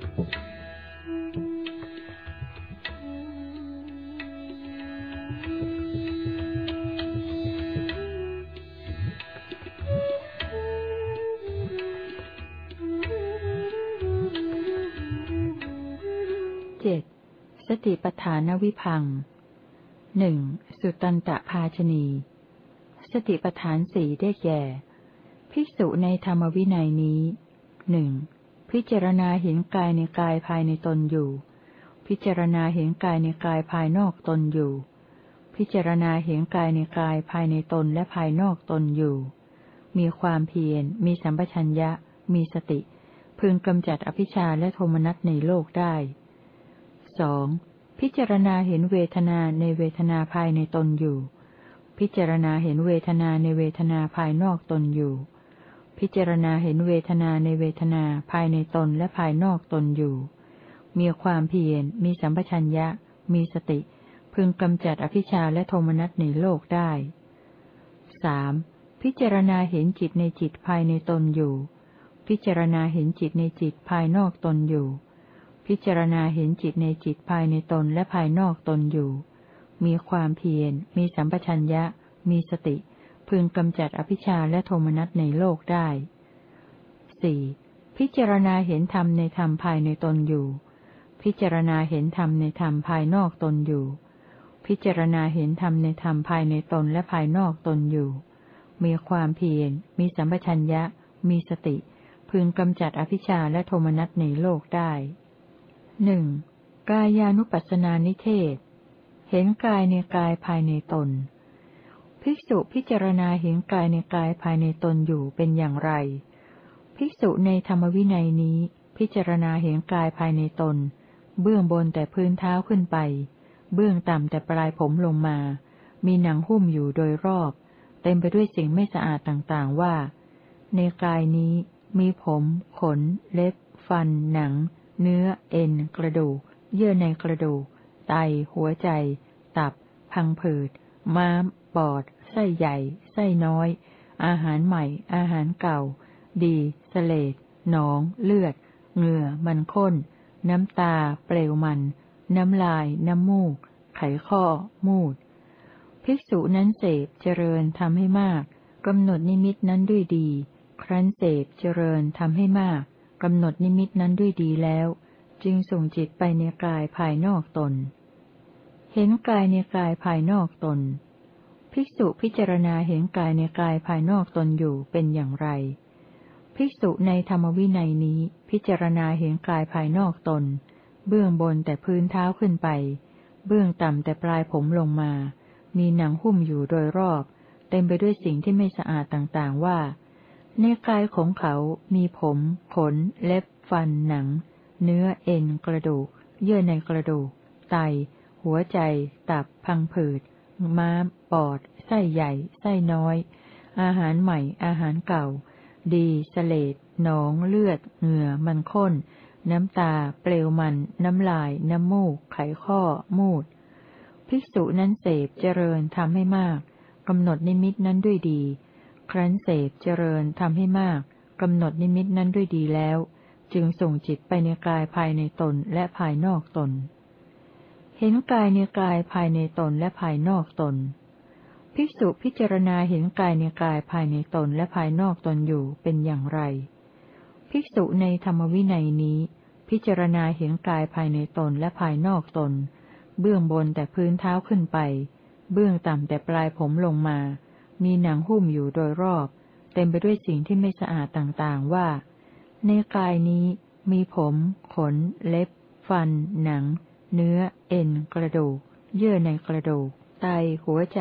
เจ็ดสติปฐานวิพังหนึ่งสุตันตะภาชนี สติปฐานสี่ได้แก่ ภิกษุในธรรมวินัยนี้หนึ่ง พิจารณาเห็นกายในกายภายในตนอยู่ พิจารณาเห็นกายในกายภายนอกตนอยู่ พิจารณาเห็นกายในกายภายในตนและภายนอกตนอยู่ มีความเพียร มีสัมปชัญญะ มีสติ พึงกำจัดอภิชาและโทมนัสในโลกได้สองพิจารณาเห็นเวทนาในเวทนาภายในตนอยู่ พิจารณาเห็นเวทนาในเวทนาภายนอกตนอยู่ พิจารณาเห็นเวทนาในเวทนาภายในตนและภายนอกตนอยู่ มีความเพียร มีสัมปชัญญะ มีสติ พึงกำจัดอภิชาและโทมนัสในโลกได้สพิจารณาเห็นจิตในจิตภายในตนอยู่ พิจารณาเห็นจิตในจิตภายนอกตนอยู่ พิจารณาเห็นจิตในจิตภายในตนและภายนอกตนอยู่ มีความเพียร มีสัมปชัญญะ มีสติ พึงกำจัดอภิชาและโทมนัสในโลกได้สี่พิจารณาเห็นธรรมในธรรมภายในตนอยู่ พิจารณาเห็นธรรมในธรรมภายนอกตนอยู่ พิจารณาเห็นธรรมในธรรมภายในตนและภายนอกตนอยู่ มีความเพียร มีสัมปชัญญะ มีสติ พึงกำจัดอภิชาและโทมนัสในโลกได้หนึ่งกายานุปัสสนานิเทศ เห็นกายในกายภายในตน ภิกษุพิจารณาเห็นกายในกายภายในตนอยู่เป็นอย่างไร ภิกษุในธรรมวินัยนี้ พิจารณาเห็นกายภายในตน เบื้องบนแต่พื้นเท้าขึ้นไป เบื้องต่ำแต่ปลายผมลงมา มีหนังหุ้มอยู่โดยรอบ เต็มไปด้วยสิ่งไม่สะอาดต่างๆว่า ในกายนี้มีผม ขน เล็บ ฟัน หนัง เนื้อ เอ็น กระดูก เยื่อในกระดูก ไต หัวใจ ตับ พังผืด ม้าม ปอด ไส้ใหญ่ ไส้น้อย อาหารใหม่ อาหารเก่า ดีสเลดหนอง เลือด เหงื่อ มันข้น น้ำตา เปลวมัน น้ำลาย น้ำมูก ไขข้อ มูด ภิกษุนั้นเสพเจริญทำให้มากกำหนดนิมิตนั้นด้วยดี ครั้นเสพเจริญทำให้มากกำหนดนิมิตนั้นด้วยดีแล้ว จึงส่งจิตไปในกายภายนอกตน เห็นกายในกายภายนอกตน ภิกษุพิจารณาเห็นกายในกายภายนอกตนอยู่เป็นอย่างไร ภิกษุในธรรมวินัยนี้ พิจารณาเห็นกายภายนอกตน เบื้องบนแต่พื้นเท้าขึ้นไป เบื้องต่ำแต่ปลายผมลงมา มีหนังหุ้มอยู่โดยรอบ เต็มไปด้วยสิ่งที่ไม่สะอาดต่างๆว่า ในกายของเขา มีผม ขน เล็บ ฟัน หนัง เนื้อ เอ็น กระดูก เยื่อในกระดูก ไต หัวใจ ตับ พังผืด ม้าม ปอด ไส้ใหญ่ ไส้น้อย อาหารใหม่ อาหารเก่า ดีสเลดหนอง เลือด เหงื่อ มันข้น น้ำตา เปลวมัน น้ำลาย น้ำมูก ไขข้อ มูด ภิกษุนั้นเสพเจริญทำให้มากกำหนดนิมิตนั้นด้วยดี ครั้นเสพเจริญทำให้มากกำหนดนิมิตนั้นด้วยดีแล้ว จึงส่งจิตไปในกายภายในตนและภายนอกตน เห็นกายในกายภายในตนและภายนอกตน ภิกษุพิจารณาเห็นกายในกายภายในตนและภายนอกตนอยู่เป็นอย่างไร ภิกษุในธรรมวินัยนี้ พิจารณาเห็นกายภายในตนและภายนอกตน เบื้องบนแต่พื้นเท้าขึ้นไป เบื้องต่ำแต่ปลายผมลงมา มีหนังหุ้มอยู่โดยรอบ เต็มไปด้วยสิ่งที่ไม่สะอาดต่างๆว่า ในกายนี้มีผม ขน เล็บ ฟัน หนัง เนื้อ เอ็น กระดูก เยื่อในกระดูก ไต หัวใจ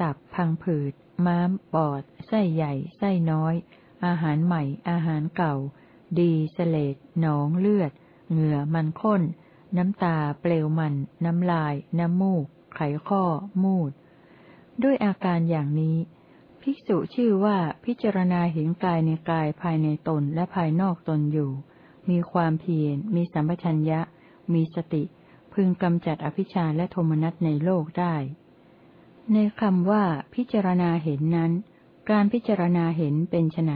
ตับ พังผืด ม้าม ปอด ไส้ใหญ่ ไส้น้อย อาหารใหม่ อาหารเก่า ดีเสเลดหนอง เลือด เหงื่อ มันข้น น้ำตา เปลวมัน น้ำลาย น้ำมูก ไขข้อ มูด ด้วยอาการอย่างนี้ ภิกษุชื่อว่าพิจารณาเห็นกายในกายภายในตนและภายนอกตนอยู่ มีความเพียร มีสัมปชัญญะ มีสติ พึงกำจัดอภิชาและโทมนัสในโลกได้ ในคำว่า พิจารณาเห็นนั้น การพิจารณาเห็นเป็นไน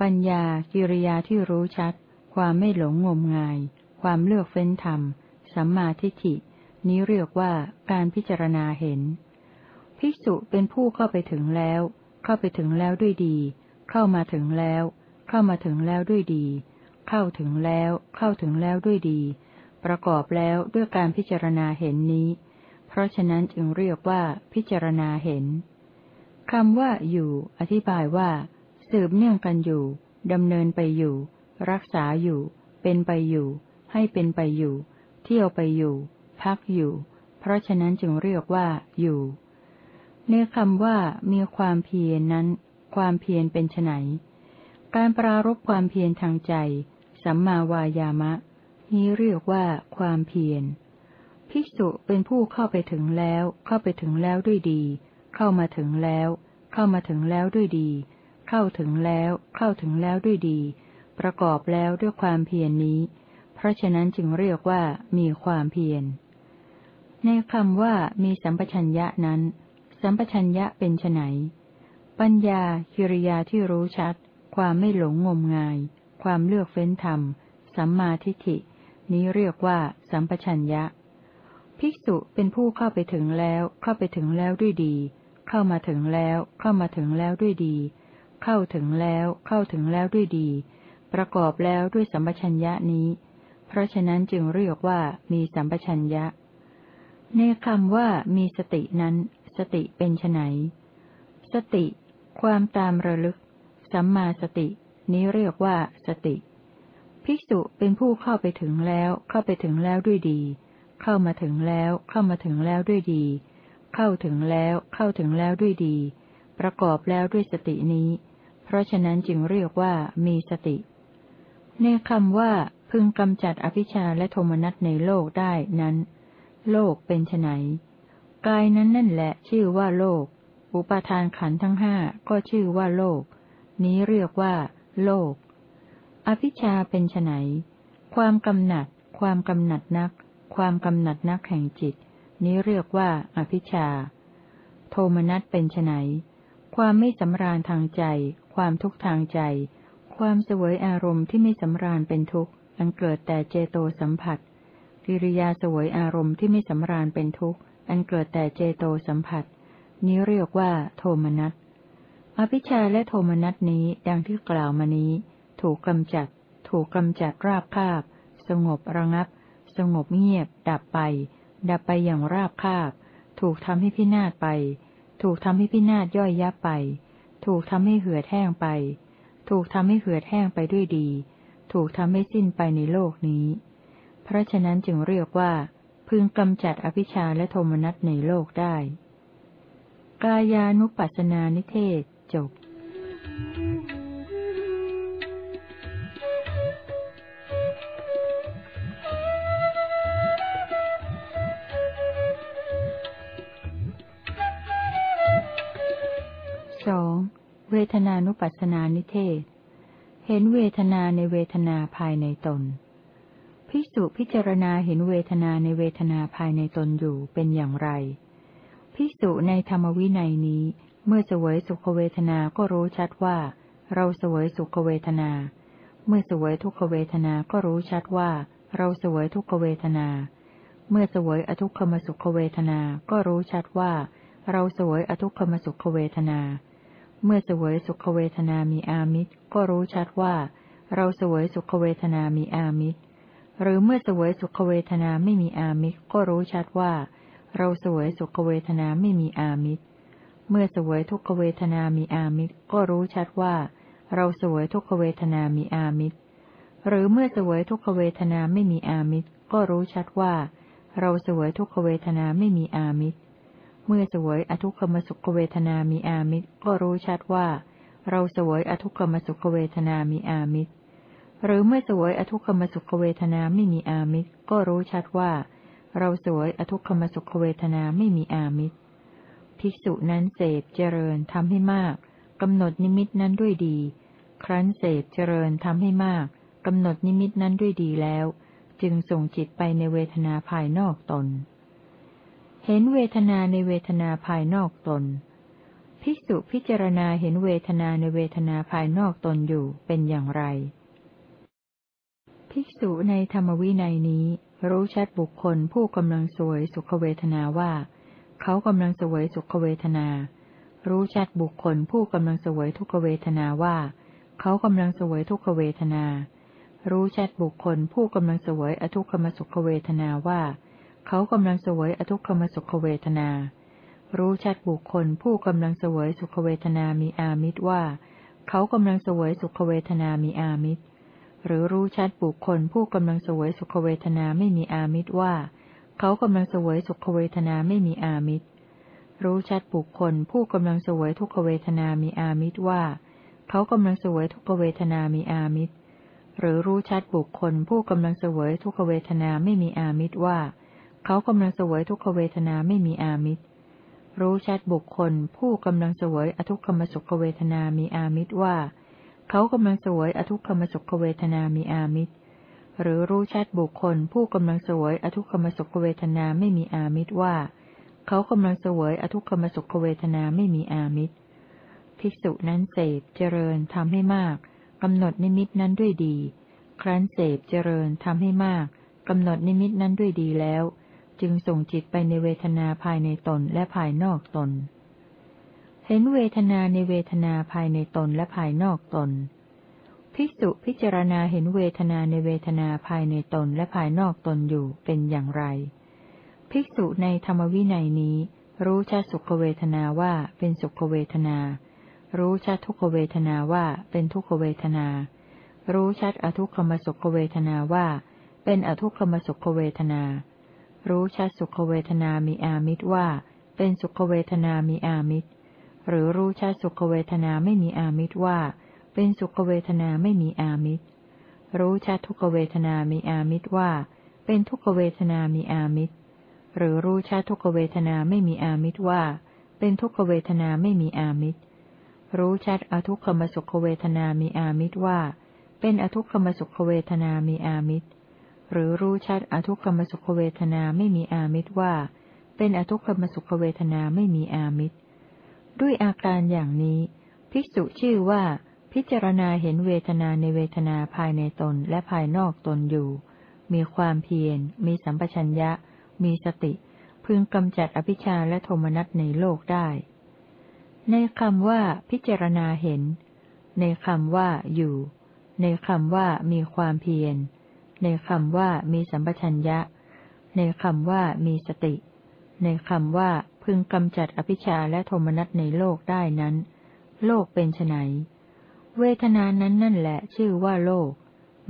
ปัญญากิริยาที่รู้ชัด ความไม่หลงงมงาย ความเลือกเฟ้นธรรม สัมมาทิฏฐิ นี้เรียกว่าการพิจารณาเห็น ภิกษุเป็นผู้เข้าไปถึงแล้ว เข้าไปถึงแล้วด้วยดี เข้ามาถึงแล้ว เข้ามาถึงแล้วด้วยดี เข้าถึงแล้ว เข้าถึงแล้วด้วยดี ประกอบแล้วด้วยการพิจารณาเห็นนี้ เพราะฉะนั้นจึงเรียกว่าพิจารณาเห็นคำว่าอยู่ อธิบายว่า สืบเนื่องกันอยู่ดำเนินไปอยู่ รักษาอยู่ เป็นไปอยู่ ให้เป็นไปอยู่ เที่ยวไปอยู่ พักอยู่ เพราะฉะนั้นจึงเรียกว่าอยู่ในคำว่ามีความเพียรนั้น ความเพียรเป็นไนการปรารบความเพียรทางใจ สัมมาวายามะ นี้เรียกว่าความเพียร ภิกษุเป็นผู้เข้าไปถึงแล้ว เข้าไปถึงแล้วด้วยดี เข้ามาถึงแล้ว เข้ามาถึงแล้วด้วยดี เข้าถึงแล้ว เข้าถึงแล้วด้วยดี ประกอบแล้วด้วยความเพียรนนี้ เพราะฉะนั้นจึงเรียกว่ามีความเพียร ในคำว่ามีสัมปชัญญะนั้น สัมปชัญญะเป็นไนปัญญาคิริยาที่รู้ชัด ความไม่หลงงมงาย ความเลือกเฟ้นธรรม สัมมาทิฏฐิ นี้เรียกว่า สัมปชัญญะ ภิกษุเป็นผู้เข้าไปถึงแล้ว เข้าไปถึงแล้วด้วยดี เข้ามาถึงแล้ว เข้ามาถึงแล้วด้วยดี เข้าถึงแล้ว เข้าถึงแล้วด้วยดี ประกอบแล้วด้วยสัมปชัญญะนี้ เพราะฉะนั้นจึงเรียกว่ามีสัมปชัญญะ ในคำว่ามีสตินั้น สติเป็นไนสติ ความตามระลึก สัมมาสติ นี้เรียกว่าสติ ภิกษุเป็นผู้เข้าไปถึงแล้ว เข้าไปถึงแล้วด้วยดี เข้ามาถึงแล้ว เข้ามาถึงแล้วด้วยดี เข้าถึงแล้ว เข้าถึงแล้วด้วยดี ประกอบแล้วด้วยสตินี้ เพราะฉะนั้นจึงเรียกว่ามีสติ ในคำว่าพึงกำจัดอภิชาและโทมนัสในโลกได้นั้น โลกเป็นไนกายนั้นนั่นแหละชื่อว่าโลก อุปาทานขันทั้งห้าก็ชื่อว่าโลก นี้เรียกว่า โลก อภิชาเป็นไนความกำหนัด ความกำหนัดนัก ความกำหนัดนักแห่งจิต นี้เรียกว่าอภิชา โทมนัสเป็นไนความไม่สำราญทางใจ ความทุกข์ทางใจ ความเสวยอารมณ์ที่ไม่สำราญเป็นทุกข์อันเกิดแต่เจโตสัมผัส กิริยาเสวยอารมณ์ที่ไม่สำราญเป็นทุกข์อันเกิดแต่เจโตสัมผัส นี้เรียกว่า โทมนัส อภิชาและโทมนัสนี้ดังที่กล่าวมานี้ ถูกกำจัด ถูกกำจัดราบคาบ สงบระงับ สงบเงียบ ดับไป ดับไปอย่างราบคาบ ถูกทำให้พินาศไป ถูกทำให้พินาศย่อยยับไป ถูกทำให้เหือดแห้งไป ถูกทำให้เหือดแห้งไปด้วยดี ถูกทำให้สิ้นไปในโลกนี้ เพราะฉะนั้นจึงเรียกว่า พึงกำจัดอภิชาและโทมนัสในโลกได้ กายานุปัสสนานิเทศจบ ทนานุปัสสนานิเทศ เห็นเวทนาในเวทนาภายในตนพิสุพิจารณาเห็นเวทนาในเวทนาภายในตนอยู่เป็นอย่างไร ภิกษุในธรรมวินัยนี้ เมื่อเสวยสุขเวทนาก็รู้ชัดว่า เราเสวยสุขเวทนา เมื่อเสวยทุกขเวทนาก็รู้ชัดว่า เราเสวยทุกขเวทนา เมื่อเสวยอทุกขมสุขเวทนาก็รู้ชัดว่า เราเสวยอทุกขมสุขเวทนาเเมื่อเสวยสุขเวทนามีอามิตรก็รู้ชัดว่า เราเสวยสุขเวทนามีอามิตร หรือเมื่อเสวยสุขเวทนาไม่มีอามิตรก็รู้ชัดว่า เราสวยสุขเวทนาไม่มีอามิตร เมื่อสวยทุกขเวทนามีอามิตรก็รู้ชัดว่า เราสวยทุกขเวทนามีอามิตร หรือเมื่อสวยทุกขเวทนาไม่มีอามิตรก็รู้ชัดว่า เราสวยทุกขเวทนาไม่มีอามิตร เมื่อสวยอทุกขมสุขเวทนามีอามิตรก็รู้ชัดว่า เราสวยอทุกขมสุขเวทนามีอามิตร หรือเมื่อสวยอทุกขมสุขเวทนาไม่มีอามิตรก็รู้ชัดว่า เราสวยอทุกขมสุขเวทนาไม่มีอามิตร ภิกษุนั้นเสพเจริญทำให้มากกำหนดนิมิตนั้นด้วยดี ครั้นเสพเจริญทำให้มากกำหนดนิมิตนั้นด้วยดีแล้ว จึงส่งจิตไปในเวทนาภายนอกตน เห็นเวทนาในเวทนาภายนอกตน ภิกษุพิจารณาเห็นเวทนาในเวทนาภายนอกตนอยู่เป็นอย่างไร ภิกษุในธรรมวินัยนี้ รู้ชัดบุคคลผู้กำลังสวยสุขเวทนาว่า เขากำลังสวยสุขเวทนา รู้ชัดบุคคลผู้กำลังสวยทุกเวทนาว่า เขากำลังสวยทุกเวทนา รู้ชัดบุคคลผู้กำลังสวยอทุกขมสุขเวทนาว่า เขากำลังสวยอทุกขมสุขเวทนา รู้ชัดบุคคลผู้กำลังสวยสุขเวทนามีอามิตรว่า เขากำลังสวยสุขเวทนามีอามิตร หรือรู้ชัดบุคคลผู้กำลังสวยสุขเวทนาไม่มีอามิตรว่า เขากำลังสวยสุขเวทนาไม่มีอามิตร รู้ชัดบุคคลผู้กำลังสวยทุกขเวทนามีอามิตรว่า เขากำลังสวยทุกขเวทนามีอามิตร หรือรู้ชัดบุคคลผู้กำลังสวยทุกขเวทนาไม่มีอามิตรว่าเขากำลังสวยทุกเวทนาไม่มีอามิตร รู้ชัดบุคคล ผู้กำลังสวยอทุกขมสุขเวทนามีอามิตรว่า เขากำลังสวยอทุกขมสุขเวทนามีอามิตร หรือรู้ชัดบุคคล ผู้กำลังสวยอทุกขมสุขเวทนาไม่มีอามิตรว่า เขากำลังสวยอทุกขมสุขเวทนาไม่มีอามิตร ภิกษุนั้นเสพเจริญทำให้มากกำหนดนิมิตนั้นด้วยดี ครั้นเสพเจริญทำให้มากกำหนดนิมิตนั้นด้วยดีแล้ว จึงส่งจิตไปในเวทนาภายในตนและภายนอกตน เห็นเวทนาในเวทนาภายในตนและภายนอกตน ภิกษุพิจารณาเห็นเวทนาในเวทนาภายในตนและภายนอกตนอยู่เป็นอย่างไร ภิกษุในธรรมวินัยนี้ รู้ชัดสุขเวทนาว่าเป็นสุขเวทนา รู้ชัดทุกขเวทนาว่าเป็นทุกขเวทนา รู้ชัดอทุกขมสุขเวทนาว่าเป็นอทุกขมสุขเวทนา รู้ชัดสุขเวทนามีอามิตรว่า เป็นสุขเวทนามีอามิตร หรือรู้ชัดสุขเวทนาไม่มีอามิตรว่า เป็นสุขเวทนาไม่มีอามิตร รู้ชัดทุกเวทนามีอามิตรว่า เป็นทุกเวทนามีอามิตร หรือรู้ชัดทุกเวทนาไม่มีอามิตรว่า เป็นทุกเวทนาไม่มีอามิตร รู้ชัดอทุกขมสุขเวทนามีอามิตรว่า เป็นอทุกขมสุขเวทนามีอามิตร หรือรู้ชัดอทุกขมสุขเวทนาไม่มีอามิตรว่า เป็นอทุกขมสุขเวทนาไม่มีอามิตร ด้วยอาการอย่างนี้ ภิกษุชื่อว่าพิจารณาเห็นเวทนาในเวทนาภายในตนและภายนอกตนอยู่ มีความเพียร มีสัมปชัญญะ มีสติ พึงกำจัดอภิชาและโทมนัสในโลกได้ ในคำว่าพิจารณาเห็น ในคำว่าอยู่ ในคำว่ามีความเพียร ในคำว่ามีสัมปชัญญะ ในคำว่ามีสติ ในคำว่าพึงกำจัดอภิชาและโทมนัสในโลกได้นั้น โลกเป็นไนเวทนานั้นนั่นแหละชื่อว่าโลก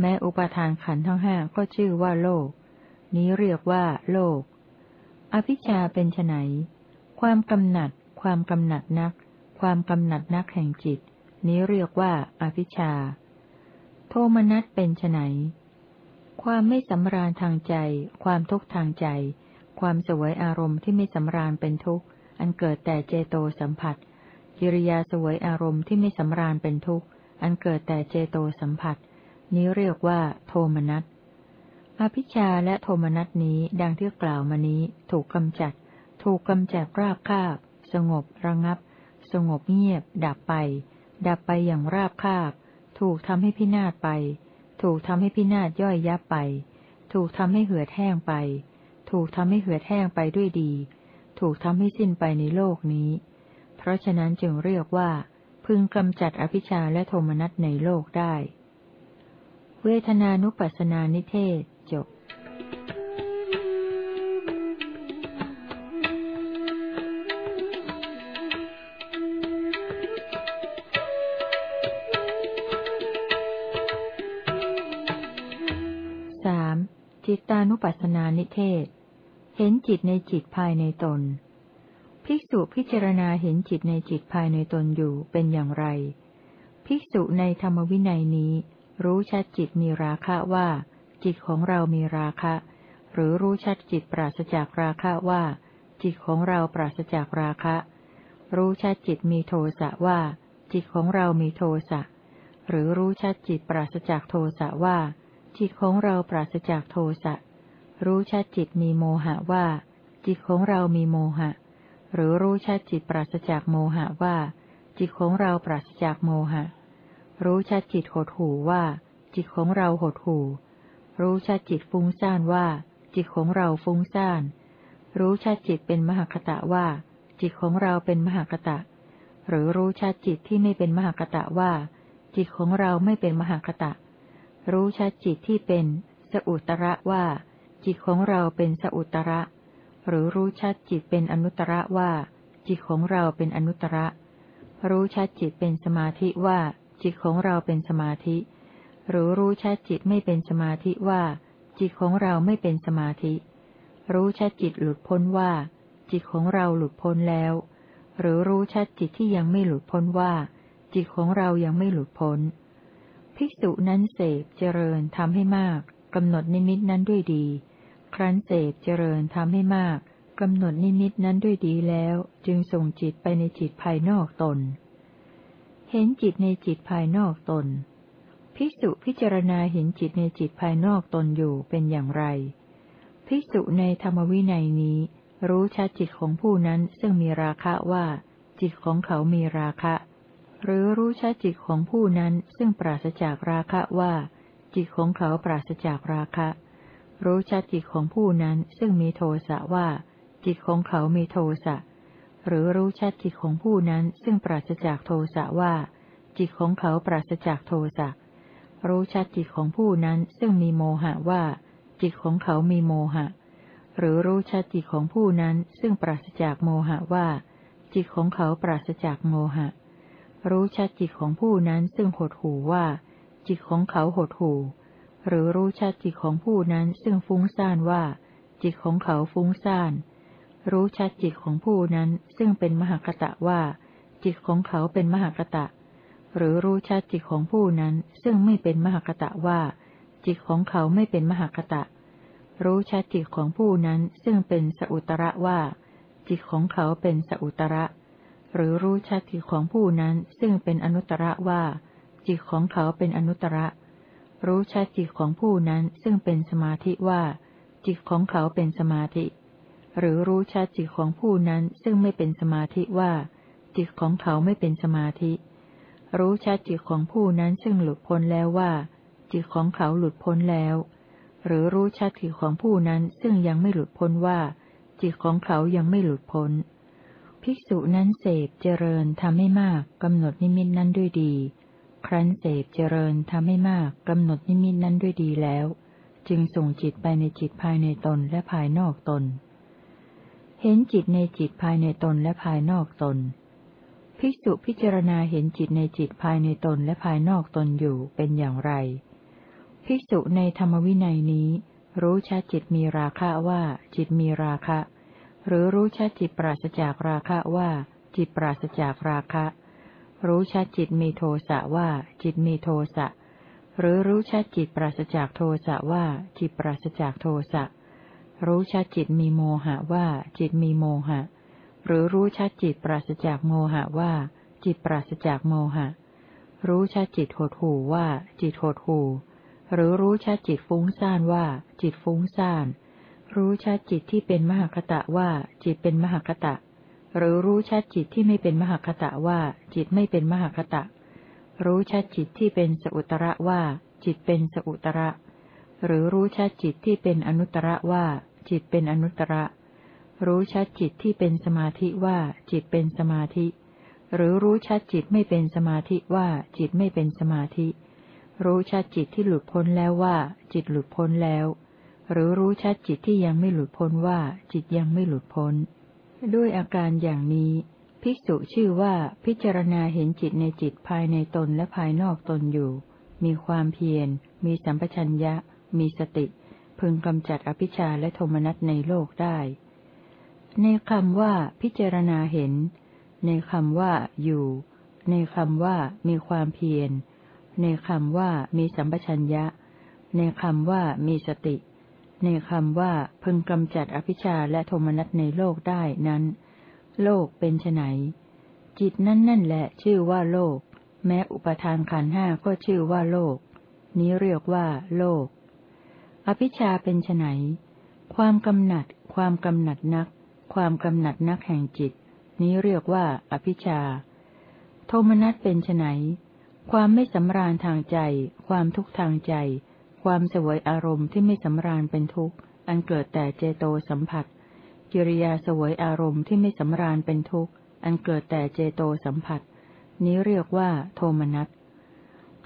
แม้อุปาทานขันธ์ทั้งห้าก็ชื่อว่าโลก นี้เรียกว่าโลก อภิชาเป็นไนความกำหนัด ความกำหนัดนัก ความกำหนัดนักแห่งจิต นี้เรียกว่าอภิชาโทมนัสเป็นไน ความไม่สำราญทางใจ ความทุกข์ทางใจ ความสวยอารมณ์ที่ไม่สำราญเป็นทุกข์ อันเกิดแต่เจโตสัมผัส กิริยาสวยอารมณ์ที่ไม่สำราญเป็นทุกข์ อันเกิดแต่เจโตสัมผัส นี้เรียกว่า โทมนัส อภิชาและโทมนัสนี้ดังที่กล่าวมานี้ ถูกกำจัด ถูกกำจัดราบคาบ สงบระงับ สงบเงียบ ดับไป ดับไปอย่างราบคาบ ถูกทำให้พินาศไป ถูกทำให้พินาศย่อยยับไป ถูกทำให้เหือดแห้งไป ถูกทำให้เหือดแห้งไปด้วยดี ถูกทำให้สิ้นไปในโลกนี้ เพราะฉะนั้นจึงเรียกว่า พึงกำจัดอภิชาและโทมนัสในโลกได้ เวทนานุปัสสนานิเทศ นุปัสสนานิเทศ เห็นจิตในจิตภายในตน ภิกษุพิจารณาเห็นจิตในจิตภายในตนอยู่เป็นอย่างไร ภิกษุในธรรมวินัยนี้ รู้ชัดจิตมีราคะว่า จิตของเรามีราคะ หรือรู้ชัดจิตปราศจากราคะว่า จิตของเราปราศจากราคะ รู้ชัดจิตมีโทสะว่า จิตของเรามีโทสะ หรือรู้ชัดจิตปราศจากโทสะว่าจิตของเราปราศจากโทสะ รู้ชัดจิตมีโมหะว่า จิตของเรามีโมหะ หรือรู้ชัดจิตปราศจากโมหะว่า จิตของเราปราศจากโมหะ รู้ชัดจิตหดหูว่า จิตของเราหดหูรู้ชัดจิตฟุ้งซ่านว่า จิตของเราฟุ้งซ่านรู้ชัดจิตเป็นมหคตะว่า จิตของเราเป็นมหคตะ หรือรู้ชัดจิตที่ไม่เป็นมหคตะว่า จิตของเราไม่เป็นมหคตะ รู้ชัดจิตที่เป็น สอุตระว่า จิตของเราเป็นสอุตระ หรือรู้ชัดจิตเป็นอนุตระว่า จิตของเราเป็นอนุตระ รู้ชัดจิตเป็นสมาธิว่า จิตของเราเป็นสมาธิ หรือรู้ชัดจิตไม่เป็นสมาธิว่า จิตของเราไม่เป็นสมาธิ รู้ชัดจิตหลุดพ้นว่า จิตของเราหลุดพ้นแล้ว หรือรู้ชัดจิตที่ยังไม่หลุดพ้นว่า จิตของเรายังไม่หลุดพ้น ภิกษุนั้นเสพเจริญทำให้มากกำหนดนิมิตนั้นด้วยดี ครั้นเสพเจริญทำให้มากกำหนดนิมิตนั้นด้วยดีแล้ว จึงส่งจิตไปในจิตภายนอกตน เห็นจิตในจิตภายนอกตน ภิกษุพิจารณาเห็นจิตในจิตภายนอกตนอยู่เป็นอย่างไร ภิกษุในธรรมวินัยนี้ รู้ชัดจิตของผู้นั้นซึ่งมีราคะว่า จิตของเขามีราคะ หรือรู้ชัดจิตของผู้นั้นซึ่งปราศจากราคะว่า จิตของเขาปราศจากราคะ รู้ชัดจิตของผู้นั้นซึ่งมีโทสะว่า จิตของเขามีโทสะ หรือรู้ชัดจิตของผู้นั้นซึ่งปราศจากโทสะว่า จิตของเขาปราศจากโทสะ รู้ชัดจิตของผู้นั้นซึ่งมีโมหะว่า จิตของเขามีโมหะ หรือรู้ชัดจิตของผู้นั้นซึ่งปราศจากโมหะว่า จิตของเขาปราศจากโมหะ รู้ชัดจิตของผู้นั้นซึ่งหดหูว่า จิตของเขาหดหู่ หรือรู้ชัดจิตของผู้นั้นซึ่งฟุ้งซ่านว่า จิตของเขาฟุ้งซ่าน รู้ชัดจิตของผู้นั้นซึ่งเป็นมหคตะว่า จิตของเขาเป็นมหคตะ หรือรู้ชัดจิตของผู้นั้นซึ่งไม่เป็นมหคตะว่า จิตของเขาไม่เป็นมหคตะ รู้ชัดจิตของผู้นั้นซึ่งเป็นสอุตระว่า จิตของเขาเป็นสอุตระ หรือรู้ชัดจิตของผู้นั้นซึ่งเป็นอนุตระว่า จิตของเขาเป็นอนุตระ รู้ชัดจิตของผู้นั้นซึ่งเป็นสมาธิว่า จิตของเขาเป็นสมาธิ หรือรู้ชัดจิตของผู้นั้นซึ่งไม่เป็นสมาธิว่า จิตของเขาไม่เป็นสมาธิ รู้ชัดจิตของผู้นั้นซึ่งหลุดพ้นแล้วว่า จิตของเขาหลุดพ้นแล้ว หรือรู้ชัดจิตของผู้นั้นซึ่งยังไม่หลุดพ้นว่า จิตของเขายังไม่หลุดพ้น ภิกษุนั้นเสพเจริญทำให้มากกำหนดนิมิตนั้นด้วยดี ครั้นเสพเจริญทำให้มากกำหนดนิมิตนั้นด้วยดีแล้ว จึงส่งจิตไปในจิตภายในตนและภายนอกตน เห็นจิตในจิตภายในตนและภายนอกตน ภิกษุพิจารณาเห็นจิตในจิตภายในตนและภายนอกตนอยู่เป็นอย่างไร ภิกษุในธรรมวินัยนี้ รู้ชัดจิตมีราคะว่าจิตมีราคะ หรือรู้ชัดจิตปราศจากราคะว่าจิตปราศจากราคะ รู้ชัดจิตมีโทสะว่าจิตมีโทสะ หรือรู้ชัดจิตปราศจากโทสะว่าจิตปราศจากโทสะ รู้ชัดจิตมีโมหะว่าจิตมีโมหะ หรือรู้ชัดจิตปราศจากโมหะว่า จิตปราศจากโมหะ รู้ชัดจิตหดหูว่าจิตหดหูหรือรู้ชัดจิตฟุ้งซ่านว่าจิตฟุ้งซ่าน รู้ชัดจิตที่เป็นมหคตะว่าจิตเป็นมหคตะ หรือรู้ชัดจิตที่ไม่เป็นมหคตะว่าจิตไม่เป็นมหคตะ รู้ชัดจิตที่เป็นสอุตระว่า จิตเป็นสอุตระ หรือรู้ชัดจิตที่เป็นอนุตระว่า จิตเป็นอนุตระ รู้ชัดจิตที่เป็นสมาธิว่า จิตเป็นสมาธิ หรือรู้ชัดจิตไม่เป็นสมาธิว่า จิตไม่เป็นสมาธิ รู้ชัดจิตที่หลุดพ้นแล้วว่า จิตหลุดพ้นแล้ว หรือรู้ชัดจิตที่ยังไม่หลุดพ้นว่า จิตยังไม่หลุดพ้น ด้วยอาการอย่างนี้ ภิกษุชื่อว่าพิจารณาเห็นจิตในจิตภายในตนและภายนอกตนอยู่ มีความเพียร มีสัมปชัญญะ มีสติ พึงกำจัดอภิชาและโทมนัสในโลกได้ ในคำว่าพิจารณาเห็น ในคำว่าอยู่ ในคำว่ามีความเพียร ในคำว่ามีสัมปชัญญะ ในคำว่ามีสติ ในคำว่าพึงกำจัดอภิชาและโทมนัสในโลกได้นั้น โลกเป็นไนจิตนั่นนั่นแหละชื่อว่าโลก แม้อุปทานขันห้าก็ชื่อว่าโลก นี้เรียกว่า โลก อภิชาเป็นไนความกำหนัด ความกำหนัดนัก ความกำหนัดนักแห่งจิต นี้เรียกว่า อภิชา โทมนัสเป็นไนความไม่สำราญทางใจ ความทุกข์ทางใจ ความเสวยอารมณ์ที่ไม่สำราญเป็นทุกข์ อันเกิดแต่เจโตสัมผัส กิริยาเสวยอารมณ์ที่ไม่สำราญเป็นทุกข์ อันเกิดแต่เจโตสัมผัส นี้เรียกว่า โทมนัส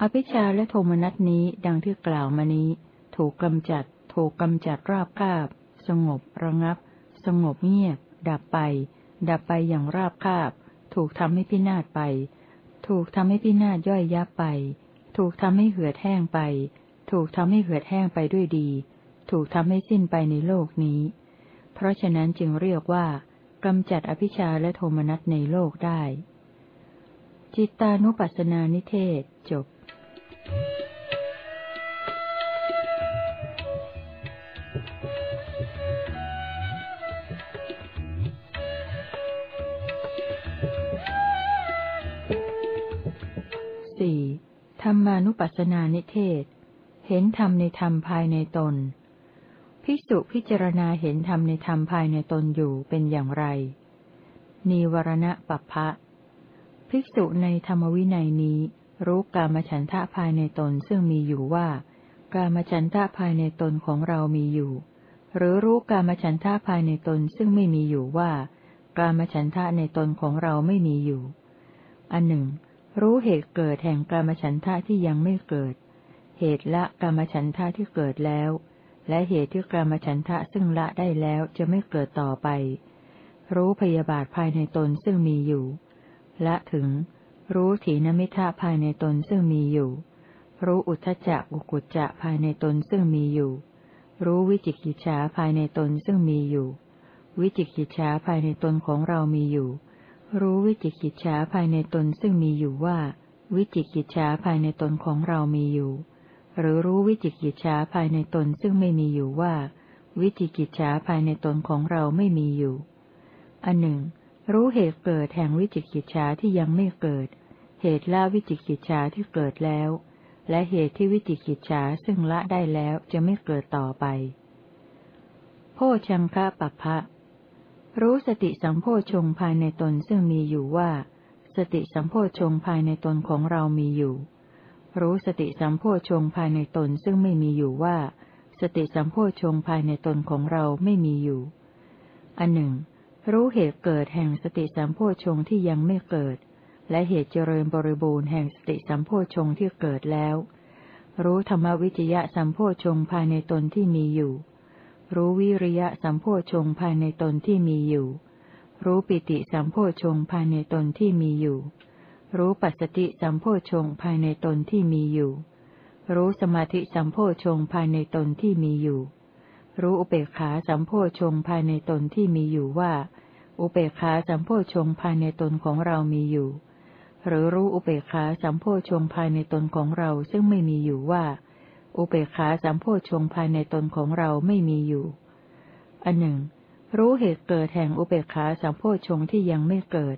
อภิชาและโทมนัสนี้ดังที่กล่าวมานี้ ถูกกำจัด ถูกกำจัดราบคาบ สงบ ระงับ สงบเงียบ ดับไป ดับไปอย่างราบคาบ ถูกทำให้พินาศไป ถูกทำให้พินาศย่อยยับไป ถูกทำให้เหือดแห้งไป ถูกทำให้เหือดแห้งไปด้วยดี ถูกทำให้สิ้นไปในโลกนี้ เพราะฉะนั้นจึงเรียกว่ากำจัดอภิชาและโทมนัสในโลกได้ จิตตานุปัสสนานิเทศจบสี่ธรรมานุปัสสนานิเทศ เห็นธรรมในธรรมภายในตน ภิกษุพิจารณาเห็นธรรมในธรรมภายในตนอยู่เป็นอย่างไรนีวรณะปัปพะภิกษุในธรรมวินัยนี้ รู้กามฉันทะภายในตนซึ่งมีอยู่ว่า กามฉันทะภายในตนของเรามีอยู่ หรือรู้กามฉันทะภายในตนซึ่งไม่มีอยู่ว่า กามฉันทะในตนของเราไม่มีอยู่ อันหนึ่ง รู้เหตุเกิดแห่งกามฉันทะที่ยังไม่เกิด เหตุละกามฉันทะที่เกิดแล้ว และเหตุที่กามฉันทะซึ่งละได้แล้วจะไม่เกิดต่อไป รู้พยาบาทภายในตนซึ่งมีอยู่ ละถึง รู้ถีนมิทะภายในตนซึ่งมีอยู่ รู้อุทจจะกุกุจจะภายในตนซึ่งมีอยู่ รู้วิจิกิจฉาภายในตนซึ่งมีอยู่ วิจิกิจฉาภายในตนของเรามีอยู่ รู้วิจิกิจฉาภายในตนซึ่งมีอยู่ว่า วิจิกิจฉาภายในตนของเรามีอยู่ หรือรู้วิจิกิจฉาภายในตนซึ่งไม่มีอยู่ว่า วิจิกิจฉาภายในตนของเราไม่มีอยู่ อันหนึ่ง รู้เหตุเกิดแห่งวิจิกิจฉาที่ยังไม่เกิด เหตุละวิจิกิจฉาที่เกิดแล้ว และเหตุที่วิจิกิจฉาซึ่งละได้แล้วจะไม่เกิดต่อไป โพชังคะปัพะรู้สติสัมโพชงภายในตนซึ่งมีอยู่ว่า สติสัมโพชงภายในตนของเรามีอยู่ รู้สติสัมโพชงภายในตนซึ่งไม่มีอยู่ว่า สติสัมโพชงภายในตนของเราไม่มีอยู่ อันหนึ่ง รู้เหตุเกิดแห่งสติสัมโพชงที่ยังไม่เกิด และเหตุเจริญบริบูรณ์แห่งสติสัมโพชงที่เกิดแล้ว รู้ธรรมวิจยะสัมโพชงภายในตนที่มีอยู่ รู้วิริยะสัมโพชงภายในตนที่มีอยู่ รู้ปิติสัมโพชงภายในตนที่มีอยู่ รู้ปัสสติสัมโพชงภายในตนที่มีอยู่ รู้สมาธิสัมโพชงภายในตนที่มีอยู่ รู้อุเบกขาสัมโพชงภายในตนที่มีอยู่ว่า อุเบกขาสัมโพชงภายในตนของเรามีอยู่ หรือรู้อุเบกขาสัมโพชงภายในตนของเราซึ่งไม่มีอยู่ว่า อุเบกขาสัมโพชงภายในตนของเราไม่มีอยู่ อันหนึ่ง รู้เหตุเกิดแห่งอุเบกขาสัมโพชงที่ยังไม่เกิด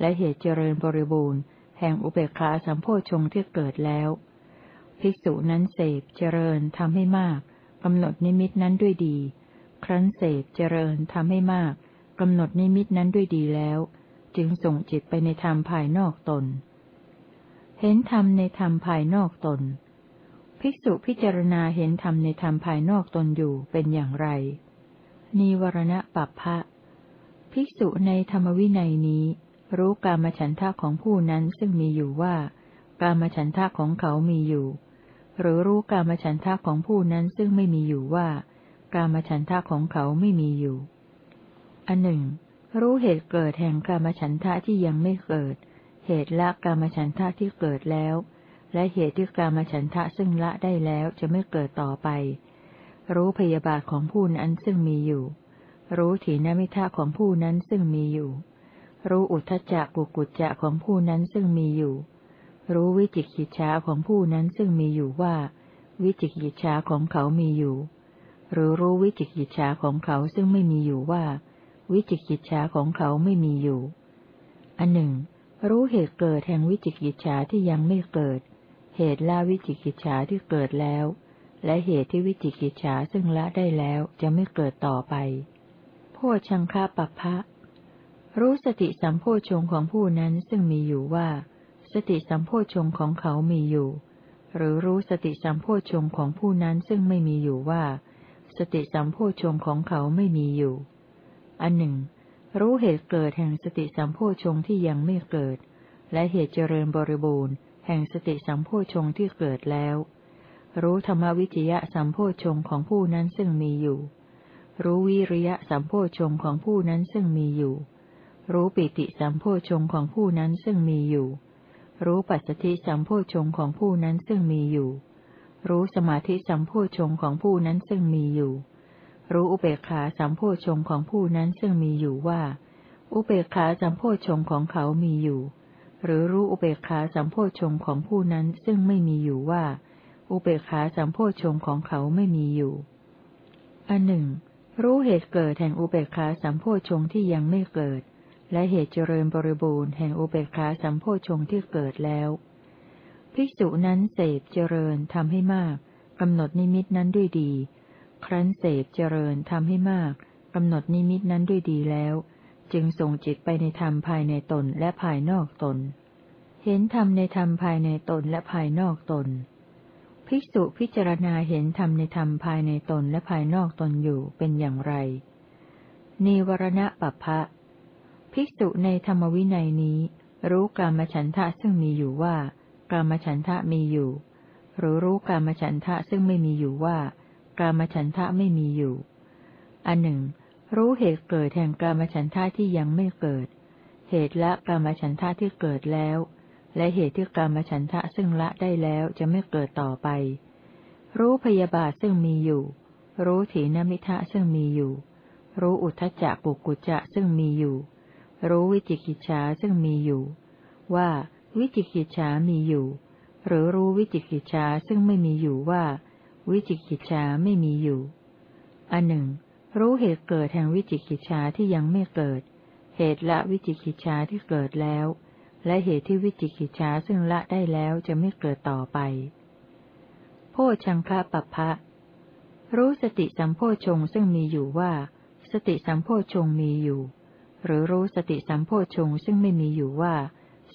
และเหตุเจริญบริบูรณ์ แห่งอุเบกขาสัมโพชงที่เกิดแล้ว ภิกษุนั้นเสพเจริญทำให้มากกำหนดนิมิตนั้นด้วยดี ครั้นเสพเจริญทำให้มากกำหนดนิมิตนั้นด้วยดีแล้ว จึงส่งจิตไปในธรรมภายนอกตน เห็นธรรมในธรรมภายนอกตน ภิกษุพิจารณาเห็นธรรมในธรรมภายนอกตนอยู่เป็นอย่างไร นิวรณะปัปพะ ภิกษุในธรรมวินัยนี้ รู้กามฉันทะของผู้นั้นซึ่งมีอยู่ว่า กามฉันทะของเขามีอยู่ หรือรู้กามฉันทะของผู้นั้นซึ่งไม่มีอยู่ว่า กามฉันทะของเขาไม่มีอยู่อันหนึ่ง รู้เหตุเกิดแห่งกามฉันทะที่ยังไม่เกิด เหตุละกามฉันทะที่เกิดแล้ว และเหตุที่กามฉันทะซึ่งละได้แล้วจะไม่เกิดต่อไป รู้พยาบาทของผู้นั้นซึ่งมีอยู่ รู้ถีนมิทะของผู้นั้นซึ่งมีอยู่ รู้อุทจจะกุกุจจะของผู้นั้นซึ่งมีอยู่ รู้วิจิกิจฉาของผู้นั้นซึ่งมีอยู่ว่า วิจิกิจฉาของเขามีอยู่ หรือรู้วิจิกิจฉาของเขาซึ่งไม่มีอยู่ว่า วิจิกิจฉาของเขาไม่มีอยู่ อันหนึ่ง รู้เหตุเกิดแห่งวิจิกิจฉาที่ยังไม่เกิด เหตุละวิจิกิจฉาที่เกิดแล้ว และเหตุที่วิจิกิจฉาซึ่งละได้แล้วจะไม่เกิดต่อไปโพชังคาปัพพะ รู้สติสัมโพชงของผู้นั้นซึ่งมีอยู่ว่า สติสัมโพชงของเขามีอยู่ หรือรู้สติสัมโพชงของผู้นั้นซึ่งไม่มีอยู่ว่า สติสัมโพชงของเขาไม่มีอยู่ อันหนึ่ง รู้เหตุเกิดแห่งสติสัมโพชงที่ยังไม่เกิด และเหตุเจริญบริบูรณ์ แห่งสติสัมโพชงที่เกิดแล้ว รู้ธรรมวิจยะสัมโพชงของผู้นั้นซึ่งมีอยู่ รู้วิริยะสัมโพชงของผู้นั้นซึ่งมีอยู่ รู้ปิติสัมโพชงของผู้นั้นซึ่งมีอยู่ รู้ปัจจติสัมโพชงของผู้นั้นซึ่งมีอยู่ รู้สมาธิสัมโพชงของผู้นั้นซึ่งมีอยู่ รู้อุเบกขาสัมโพชงของผู้นั้นซึ่งมีอยู่ว่า อุเบกขาสัมโพชงของเขามีอยู่ หรือรู้อุเบกขาสัมโพชงของผู้นั้นซึ่งไม่มีอยู่ว่า อุเบกขาสัมโพชงของเขาไม่มีอยู่ อันหนึ่งรู้เหตุเกิดแห่งอุเบกขาสัมโพชงที่ยังไม่เกิด และเหตุเจริญบริบูรณ์แห่งอุเบกขาสัมโพชงที่เกิดแล้ว ภิกษุนั้นเสพเจริญทำให้มากกำหนดนิมิตนั้นด้วยดี ครั้นเสพเจริญทำให้มากกำหนดนิมิตนั้นด้วยดีแล้ว จึงส่งจิตไปในธรรมภายในตนและภายนอกตน เห็นธรรมในธรรมภายในตนและภายนอกตน ภิกษุพิจารณาเห็นธรรมในธรรมภายในตนและภายนอกตนอยู่เป็นอย่างไร นิวรณะปัปพะ ภิกษุในธรรมวินัยนี้ รู้กามฉันทะซึ่งมีอยู่ว่ากามฉันทะมีอยู่ หรือรู้กามฉันทะซึ่งไม่มีอยู่ว่ากามฉันทะไม่มีอยู่ อันหนึ่ง รู้เหตุเกิดแห่งกามฉันทะที่ยังไม่เกิด เหตุละกามฉันทะที่เกิดแล้ว และเหตุที่กามฉันทะซึ่งละได้แล้วจะไม่เกิดต่อไป รู้พยาบาทซึ่งมีอยู่ รู้ถีนมิทะซึ่งมีอยู่ รู้อุทจจะกุกุจจะซึ่งมีอยู่ รู้วิจิกิจฉาซึ่งมีอยู่ ว่าวิจิกิจฉามีอยู่ หรือรู้วิจิกิจฉาซึ่งไม่มีอยู่ว่า วิจิกิจฉาไม่มีอยู่ อันหนึ่ง รู้เหตุเกิดแห่งวิจิกิจฉาที่ยังไม่เกิด เหตุละวิจิกิจฉาที่เกิดแล้ว และเหตุที่วิจิกิจฉาซึ่งละได้แล้วจะไม่เกิดต่อไป โพชังคะปัปพะรู้สติสัมโพชงซึ่งมีอยู่ว่า สติสัมโพชงมีอยู่ หรือรู้สติสัมโพชงซึ่งไม่มีอยู่ว่า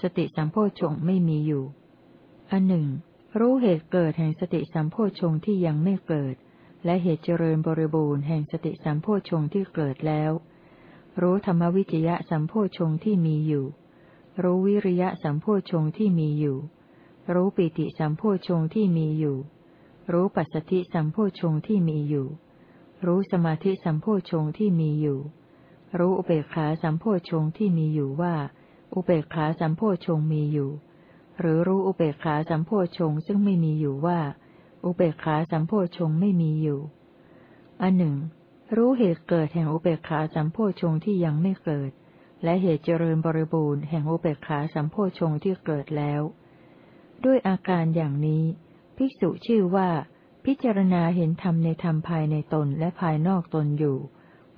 สติสัมโพชงไม่มีอยู่ อันหนึ่ง รู้เหตุเกิดแห่งสติสัมโพชงที่ยังไม่เกิด และเหตุเจริญบริบูรณ์แห่งสติสัมโพชงที่เกิดแล้ว รู้ธรรมวิจยะสัมโพชงที่มีอยู่ รู้วิริยะสัมโพชงที่มีอยู่ รู้ปิติสัมโพชงที่มีอยู่ รู้ปัสสติสัมโพชงที่มีอยู่ รู้สมาธิสัมโพชงที่มีอยู่ รู้อุเบกขาสัมโพชงที่มีอยู่ว่า อุเบกขาสัมโพชงมีอยู่ หรือรู้อุเบกขาสัมโพชงซึ่งไม่มีอยู่ว่า อุเบกขาสัมโพชงไม่มีอยู่อันหนึ่ง รู้เหตุเกิดแห่งอุเบกขาสัมโพชงที่ยังไม่เกิด และเหตุเจริญบริบูรณ์แห่งอุเบกขาสัมโพชงที่เกิดแล้ว ด้วยอาการอย่างนี้ ภิกษุชื่อว่าพิจารณาเห็นธรรมในธรรมภายในตนและภายนอกตนอยู่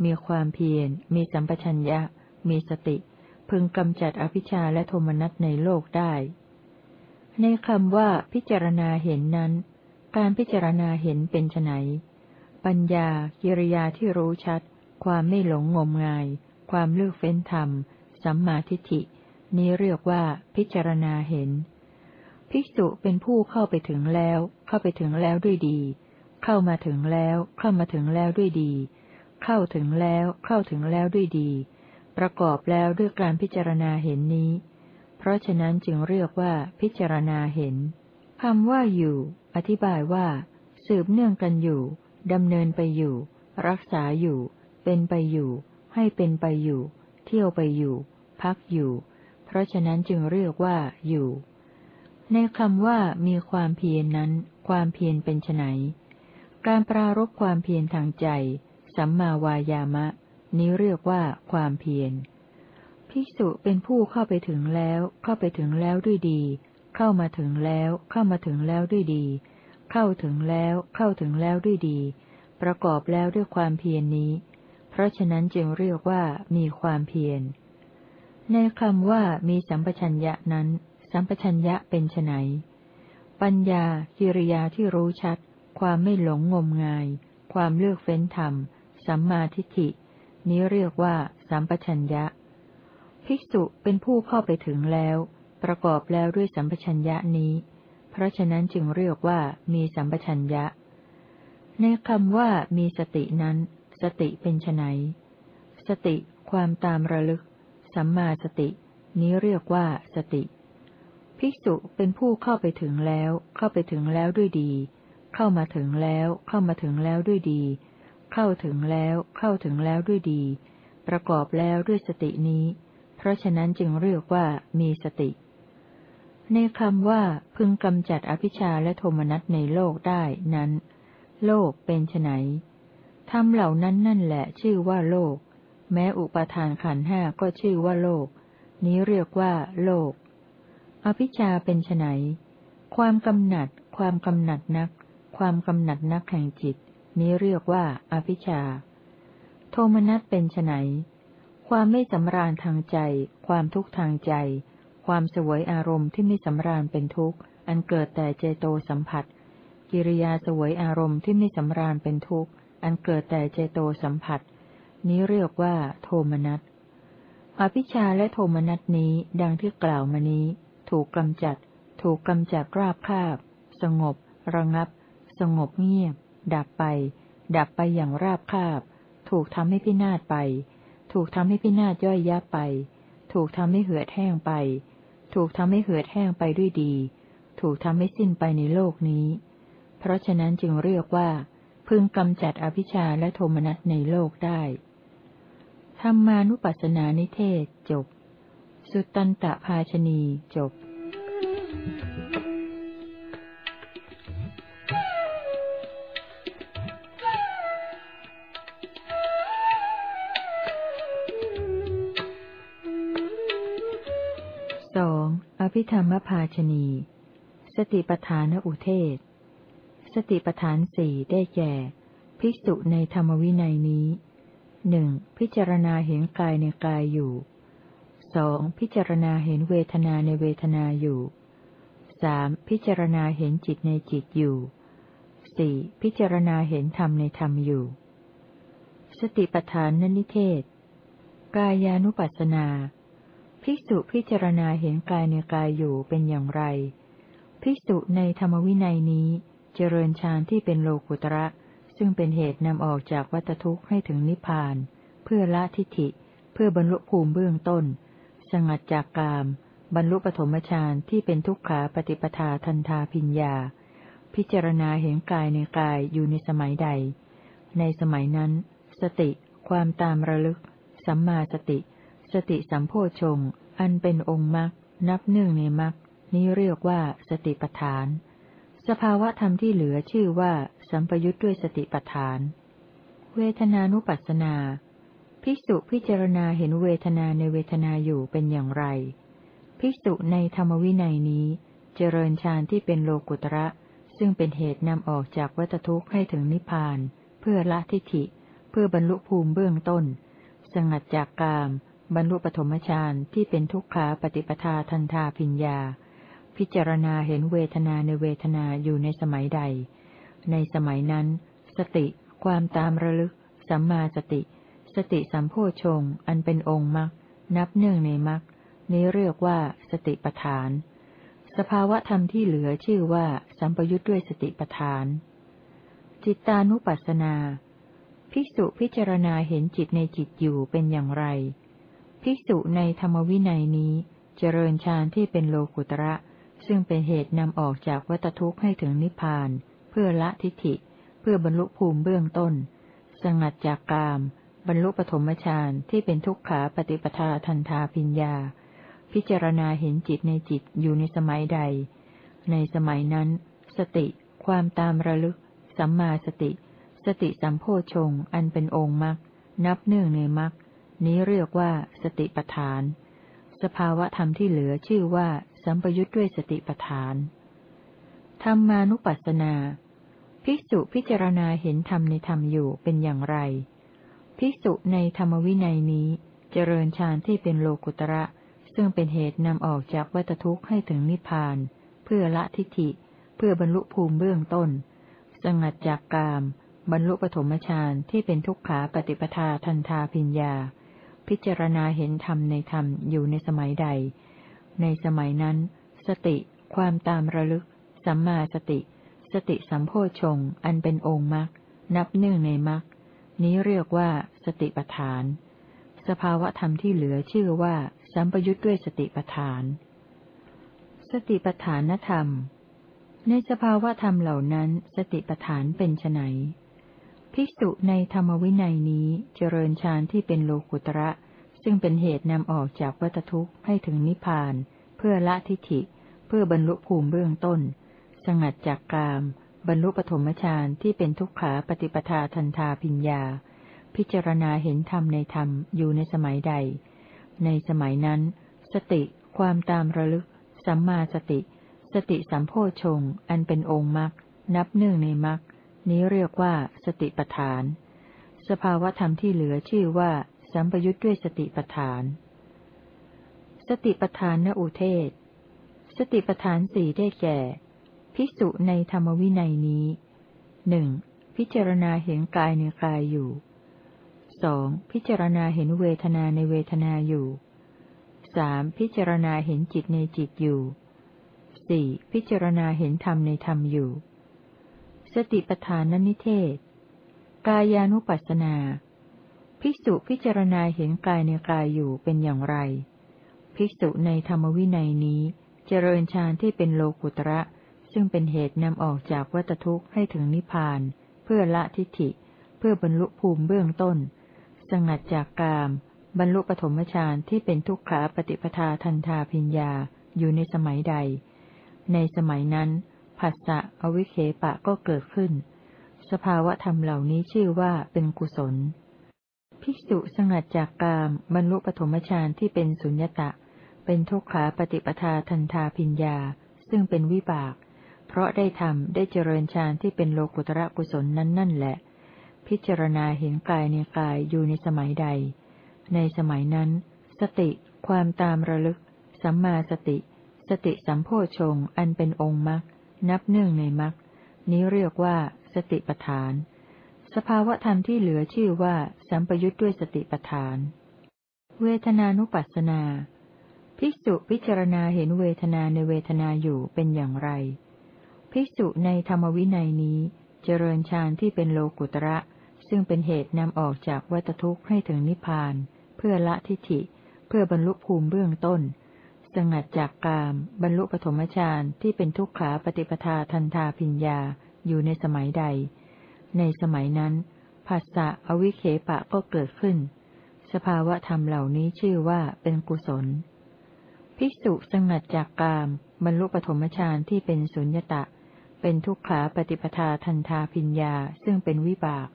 มีความเพียร มีสัมปชัญญะ มีสติ พึงกำจัดอภิชาและโทมนัสในโลกได้ ในคำว่าพิจารณาเห็นนั้น การพิจารณาเห็นเป็นไนปัญญากิริยาที่รู้ชัด ความไม่หลงงมงาย ความเลือกเฟ้นธรรม สัมมาทิฏฐิ นี้เรียกว่าพิจารณาเห็น ภิกษุเป็นผู้เข้าไปถึงแล้ว เข้าไปถึงแล้วด้วยดี เข้ามาถึงแล้ว เข้ามาถึงแล้วด้วยดี เข้าถึงแล้วเข้าถึงแล้วด้วยดี ประกอบแล้วด้วยการพิจารณาเห็นนี้ เพราะฉะนั้นจึงเรียกว่าพิจารณาเห็นคำว่าอยู่ อธิบายว่า สืบเนื่องกันอยู่ดำเนินไปอยู่ รักษาอยู่ เป็นไปอยู่ ให้เป็นไปอยู่ เที่ยวไปอยู่ พักอยู่ เพราะฉะนั้นจึงเรียกว่าอยู่ ในคำว่ามีความเพียรนนั้น ความเพียรเป็นไนการปรารบความเพียรทางใจ สัมมาวายามะ นี้เรียกว่าความเพียร ภิกษุเป็นผู้เข้าไปถึงแล้ว เข้าไปถึงแล้วด้วยดี เข้ามาถึงแล้ว เข้ามาถึงแล้วด้วยดี เข้าถึงแล้ว เข้าถึงแล้วด้วยดี ประกอบแล้วด้วยความเพียรนนี้ เพราะฉะนั้นจึงเรียกว่ามีความเพียร ในคำว่ามีสัมปชัญญะนั้น สัมปชัญญะเป็นไนปัญญากิริยาที่รู้ชัด ความไม่หลงงมงาย ความเลือกเฟ้นธรรม สัมมาทิฏฐิ นี้เรียกว่า สัมปชัญญะ ภิกษุเป็นผู้เข้าไปถึงแล้ว ประกอบแล้วด้วยสัมปชัญญะนี้ เพราะฉะนั้นจึงเรียกว่ามีสัมปชัญญะ ในคำว่ามีสตินั้น สติเป็นไนสติ ความตามระลึก สัมมาสติ นี้เรียกว่าสติ ภิกษุเป็นผู้เข้าไปถึงแล้ว เข้าไปถึงแล้วด้วยดี เข้ามาถึงแล้ว เข้ามาถึงแล้วด้วยดี เข้าถึงแล้วเข้าถึงแล้วด้วยดี ประกอบแล้วด้วยสตินี้ เพราะฉะนั้นจึงเรียกว่ามีสติ ในคำว่าพึงกำจัดอภิชาและโทมนัสในโลกได้นั้น โลกเป็นไนธรรมเหล่านั้นนั่นแหละชื่อว่าโลก แม้อุปาทานขันห้าก็ชื่อว่าโลก นี้เรียกว่าโลก อภิชาเป็นไนความกำหนัด ความกำหนัดนัก ความกำหนัดนักแห่งจิต นี้เรียกว่าอภิชา โทมนัสเป็นไนความไม่สำราญทางใจ ความทุกข์ทางใจ ความสวยอารมณ์ที่ไม่สำราญเป็นทุกข์ อันเกิดแต่เจโตสัมผัส กิริยาสวยอารมณ์ที่ไม่สำราญเป็นทุกข์ อันเกิดแต่เจโตสัมผัส นี้เรียกว่า โทมนัส อภิชาและโทมนัสนี้ดังที่กล่าวมานี้ ถูกกำจัด ถูกกำจัดราบคาบ สงบ ระงับ สงบเงียบ ดับไป ดับไปอย่างราบคาบ ถูกทำให้พินาศไป ถูกทำให้พินาศย่อยยับไป ถูกทำให้เหือดแห้งไป ถูกทำให้เหือดแห้งไปด้วยดี ถูกทำให้สิ้นไปในโลกนี้ เพราะฉะนั้นจึงเรียกว่า พึงกำจัดอภิชาและโทมนัสในโลกได้ธรรมานุปัสสนานิเทศจบ สุตตันตภาชนีจบส ภิธรรมภาชนีสติปทานอุเทศ สติปทานสี่ได้แก่ภิกษุในธรรมวินัยนี้หนึ่งพิจารณาเห็นกายในกายอยู่สองพิจารณาเห็นเวทนาในเวทนาอยู่สามพิจารณาเห็นจิตในจิตอยู่สี่พิจารณาเห็นธรรมในธรรมอยู่ สติปัฏฐานนนิเทศ กายานุปัสสนา ภิกษุพิจารณาเห็นกายในกายอยู่เป็นอย่างไร ภิกษุในธรรมวินัยนี้ เจริญฌานที่เป็นโลกุตระ ซึ่งเป็นเหตุนำออกจากวัฏทุกข์ให้ถึงนิพพาน เพื่อละทิฏฐิ เพื่อบรรลุภูมิเบื้องต้น สงัดจากกาม บรรลุปฐมฌานที่เป็นทุกขาปฏิปทาทันทาพิญญา พิจารณาเห็นกายในกายอยู่ในสมัยใด ในสมัยนั้น สติ ความตามระลึก สัมมาสติ สติสัมโพชงอันเป็นองค์มรรคนับเนื่งในมรรคนี้เรียกว่าสติปัฏฐาน สภาวะธรรมที่เหลือชื่อว่า สัมปยุทธ์ด้วยสติปัฏฐาน เวทนานุปัสสนา ภิกษุพิจารณาเห็นเวทนาในเวทนาอยู่เป็นอย่างไร ภิกษุในธรรมวินัยนี้ เจริญฌานที่เป็นโลกุตระ ซึ่งเป็นเหตุนำออกจากวัฏทุกข์ให้ถึงนิพพาน เพื่อละทิฏฐิ เพื่อบรรลุภูมิเบื้องต้น สงัดจากกาม บรรลุปฐมฌานที่เป็นทุกขาปฏิปทาทันทาพิญญา พิจารณาเห็นเวทนาในเวทนาอยู่ในสมัยใด ในสมัยนั้น สติ ความตามระลึก สัมมาสติ สติสัมโพชงอันเป็นองค์มรรคนับเนื่องในมรรคนี้เรียกว่าสติปทาน สภาวะธรรมที่เหลือชื่อว่าสัมปยุทธ์ด้วยสติปทาน จิตตานุปัสสนา ภิกษุพิจารณาเห็นจิตในจิตอยู่เป็นอย่างไร ภิกษุในธรรมวินัยนี้เจริญฌานที่เป็นโลกุตระ ซึ่งเป็นเหตุนำออกจากวัฏทุกข์ให้ถึงนิพพาน เพื่อละทิฏฐิ เพื่อบรรลุภูมิเบื้องต้น สงัดจากกาม บรรลุปฐมฌานที่เป็นทุกขาปฏิปทาทันทาพิญญา พิจารณาเห็นจิตในจิตอยู่ในสมัยใด ในสมัยนั้น สติ ความตามระลึก สัมมาสติ สติสัมโพชงอันเป็นองค์มรรคนับเนื่องในมรรค นี้เรียกว่าสติปทาน สภาวะธรรมที่เหลือชื่อว่า สัมปยุทธ์ด้วยสติปัฏฐานธรรมานุปัสสนา ภิกษุพิจารณาเห็นธรรมในธรรมอยู่เป็นอย่างไร ภิกษุในธรรมวินัยนี้เจริญฌานที่เป็นโลกุตระ ซึ่งเป็นเหตุนำออกจากวัฏทุกข์ให้ถึงนิพพาน เพื่อละทิฏฐิ เพื่อบรรลุภูมิเบื้องต้น สงัดจากกาม บรรลุปฐมฌานที่เป็นทุกขาปฏิปทาทันทาพิญญา พิจารณาเห็นธรรมในธรรมอยู่ในสมัยใด ในสมัยนั้น สติ ความตามระลึก สัมมาสติ สติสัมโพชงอันเป็นองค์มรรคนับหนึ่งในมรรคนี้เรียกว่าสติปทาน สภาวะธรรมที่เหลือชื่อว่า สัมปยุทธ์ด้วยสติปทาน สติปทานธรรม ในสภาวะธรรมเหล่านั้น สติปทานเป็นไน ภิกษุในธรรมวินัยนี้เจริญฌานที่เป็นโลกุตระ ซึ่งเป็นเหตุนำออกจากวัฏทุกข์ให้ถึงนิพพาน เพื่อละทิฏฐิ เพื่อบรรลุภูมิเบื้องต้น สงัดจากกาม บรรลุปฐมฌานที่เป็นทุกขาปฏิปทาทันทาพิญญา พิจารณาเห็นธรรมในธรรมอยู่ในสมัยใด ในสมัยนั้น สติความตามระลึก สัมมาสติ สติสัมโพชงอันเป็นองค์มรรคนับหนึ่งในมรรค นี้เรียกว่า สติปทาน สภาวธรรมที่เหลือชื่อว่า สัมปยุทธ์ด้วยสติปทาน สติปทานนอุเทศ สติปทานสี่ได้แก่พิสุในธรรมวินัยนี้หนึ่งพิจารณาเห็นกายในกายอยู่สองพิจารณาเห็นเวทนาในเวทนาอยู่สามพิจารณาเห็นจิตในจิตอยู่สี่พิจารณาเห็นธรรมในธรรมอยู่ สติปทานนิเทศ กายานุปัสสนา ภิกษุพิจารณาเห็นกายในกายอยู่เป็นอย่างไร ภิกษุในธรรมวินัยนี้ เจริญฌานที่เป็นโลกุตระ ซึ่งเป็นเหตุนำออกจากวัตทุกข์ให้ถึงนิพพาน เพื่อละทิฏฐิ เพื่อบรรลุภูมิเบื้องต้น สงัดจากกาม บรรลุปฐมฌานที่เป็นทุกขาปฏิปทาทันทาพิญญาอยู่ในสมัยใด ในสมัยนั้น ผัสสะอวิเคปะก็เกิดขึ้น สภาวะธรรมเหล่านี้ชื่อว่าเป็นกุศล ภิกษุสงัดจากกามบรรลุปฐมฌานที่เป็นสุญญตะ เป็นทุกขาปฏิปทาทันทาพิญญา ซึ่งเป็นวิบาก เพราะได้ทำได้เจริญฌานที่เป็นโลกุตระกุศลนั้นนั่นแหละ พิจารณาเห็นกายในกายอยู่ในสมัยใด ในสมัยนั้น สติ ความตามระลึก สัมมาสติ สติสัมโพชงอันเป็นองค์มรรค นับเนื่องในมรรคนี้เรียกว่า สติปทาน สภาวธรรมที่เหลือชื่อว่า สัมปยุทธ์ด้วยสติปทาน เวทนานุปัสสนาภิกษุพิจารณาเห็นเวทนาในเวทนาอยู่เป็นอย่างไร ภิกษุในธรรมวินัยนี้ เจริญฌานที่เป็นโลกุตระ ซึ่งเป็นเหตุนำออกจากวัตทุกข์ให้ถึงนิพพาน เพื่อละทิฏฐิ เพื่อบรรลุภูมิเบื้องต้น สงัดจากกาม บรรลุปฐมฌานที่เป็นทุกขาปฏิปทาทันทาพิญญาอยู่ในสมัยใด ในสมัยนั้นภาษะอวิเคปะก็เกิดขึ้น สภาวะธรรมเหล่านี้ชื่อว่าเป็นกุศล ภิกษุสงัดจากกาม บรรลุปฐมฌานที่เป็นสุญญตะ เป็นทุกขาปฏิปทาทันทาพิญญาซึ่งเป็นวิบาก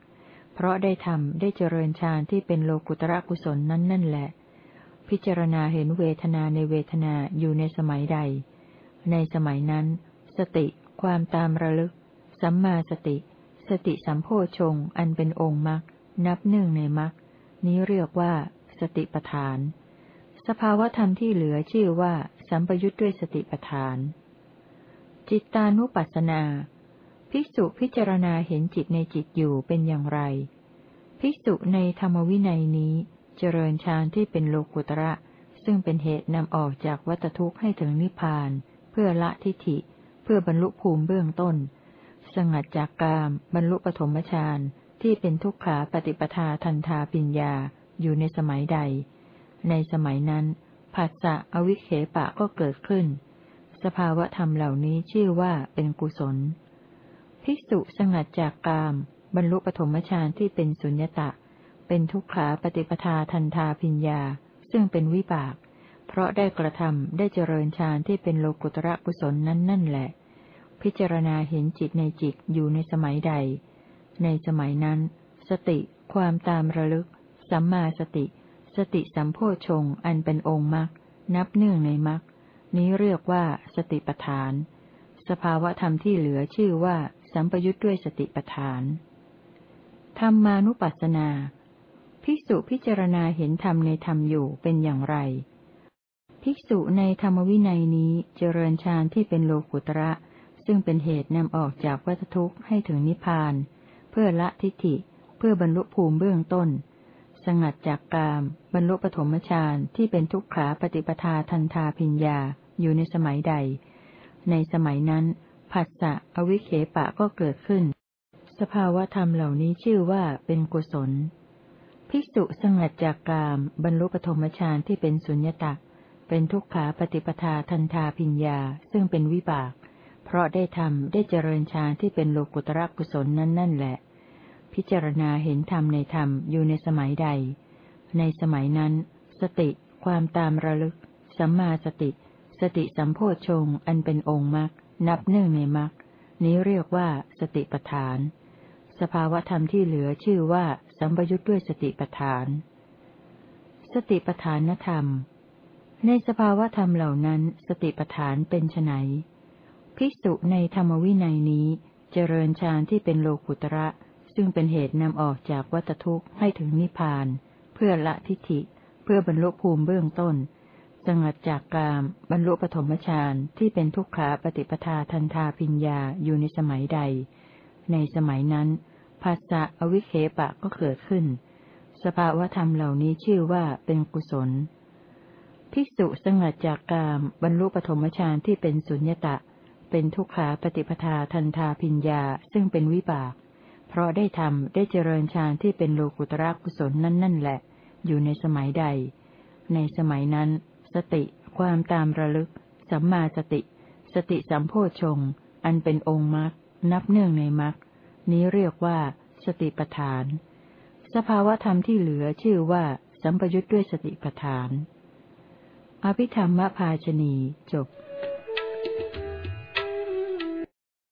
เพราะได้ทำได้เจริญฌานที่เป็นโลกุตระกุศลนั้นนั่นแหละ พิจารณาเห็นเวทนาในเวทนาอยู่ในสมัยใด ในสมัยนั้น สติ ความตามระลึก สัมมาสติ สติสัมโพชงอันเป็นองค์มรรคนับหนึ่งในมรรคนี้เรียกว่า สติปทาน สภาวธรรมที่เหลือชื่อว่า สัมปยุทธ์ด้วยสติปทาน จิตตานุปัสสนา ภิกษุพิจารณาเห็นจิตในจิตอยู่เป็นอย่างไร ภิกษุในธรรมวินัยนี้ เจริญฌานที่เป็นโลกุตระ ซึ่งเป็นเหตุนำออกจากวัฏทุกข์ให้ถึงนิพพาน เพื่อละทิฏฐิ เพื่อบรรลุภูมิเบื้องต้น สงัดจากกามบรรลุปฐมฌานที่เป็นทุกขาปฏิปทาทันทาปิญญาอยู่ในสมัยใด ในสมัยนั้นผัสสะอวิเคปะก็เกิดขึ้น สภาวะธรรมเหล่านี้ชื่อว่าเป็นกุศล ภิกษุสงัดจากกาม บรรลุปฐมฌานที่เป็นสุญญตา เป็นทุกขาปฏิปทาทันทาพิญญา ซึ่งเป็นวิบาก เพราะได้กระทำได้เจริญฌานที่เป็นโลกุตระกุศลนั้นนั่นแหละ พิจารณาเห็นจิตในจิตอยู่ในสมัยใด ในสมัยนั้น สติ ความตามระลึก สัมมาสติ สติสัมโพชงอันเป็นองค์มรรคนับเนื่องในมรรคนี้เรียกว่าสติปทาน สภาวะธรรมที่เหลือชื่อว่า สัมปยุทธ์ด้วยสติปทานธรรมานุปัสสนา ภิกษุพิจารณาเห็นธรรมในธรรมอยู่เป็นอย่างไร ภิกษุในธรรมวินัยนี้เจริญฌานที่เป็นโลกุตระ ซึ่งเป็นเหตุนำออกจากวัฏทุกข์ให้ถึงนิพพาน เพื่อละทิฏฐิ เพื่อบรรลุภูมิเบื้องต้น สงัดจากกาม บรรลุปฐมฌานที่เป็นทุกขาปฏิปทาทันทาพิญญาอยู่ในสมัยใด ในสมัยนั้นผัสสะอวิเคปะก็เกิดขึ้น สภาวธรรมเหล่านี้ชื่อว่าเป็นกุศล ภิกษุสงัดจากกามบรรลุปฐมฌานที่เป็นสุญญตาเป็นทุกขาปฏิปทาทันทาพิญญาซึ่งเป็นวิบาก เพราะได้ทำได้เจริญฌานที่เป็นโลกุตระกุศลนั้นนั่นแหละ พิจารณาเห็นธรรมในธรรมอยู่ในสมัยใด ในสมัยนั้น สติ ความตามระลึก สัมมาสติ สติสัมโพชงอันเป็นองค์มรรคนับหนึ่งในมรรคนี้เรียกว่าสติปทาน สภาวธรรมที่เหลือชื่อว่า สัมปยุทธ์ด้วยสติปทาน สติปทานธรรม ในสภาวธรรมเหล่านั้นสติปัฏฐานเป็นไนภิกษุในธรรมวินัยนี้เจริญฌานที่เป็นโลกุตระซึ่งเป็นเหตุนำออกจากวัฏทุกข์ให้ถึงนิพพาน เพื่อละทิฏฐิ เพื่อบรรลุภูมิเบื้องต้นสงัดจากกามบรรลุปฐมฌานที่เป็นทุกขาปฏิปทาทันทาพิญญาอยู่ในสมัยใด ในสมัยนั้น ภาษะอวิเคปะก็เกิดขึ้น สภาวธรรมเหล่านี้ชื่อว่าเป็นกุศล ภิกษุสงัดจากกามบรรลุปฐมฌานที่เป็นสุญญตะ เป็นทุกขาปฏิปทาทันทาพิญญาซึ่งเป็นวิบาก เพราะได้ทำได้เจริญฌานที่เป็นโลกุตระกุศลนั่นนั่นแหละ อยู่ในสมัยใด ในสมัยนั้น สติ ความตามระลึก สัมมาสติ สติสัมโพชงอันเป็นองค์มรรคนับเนื่องในมรรค นี้เรียกว่า สติปทาน สภาวธรรมที่เหลือชื่อว่า สัมปยุทธ์ด้วยสติปทาน อภิธรรมภาชนีจบ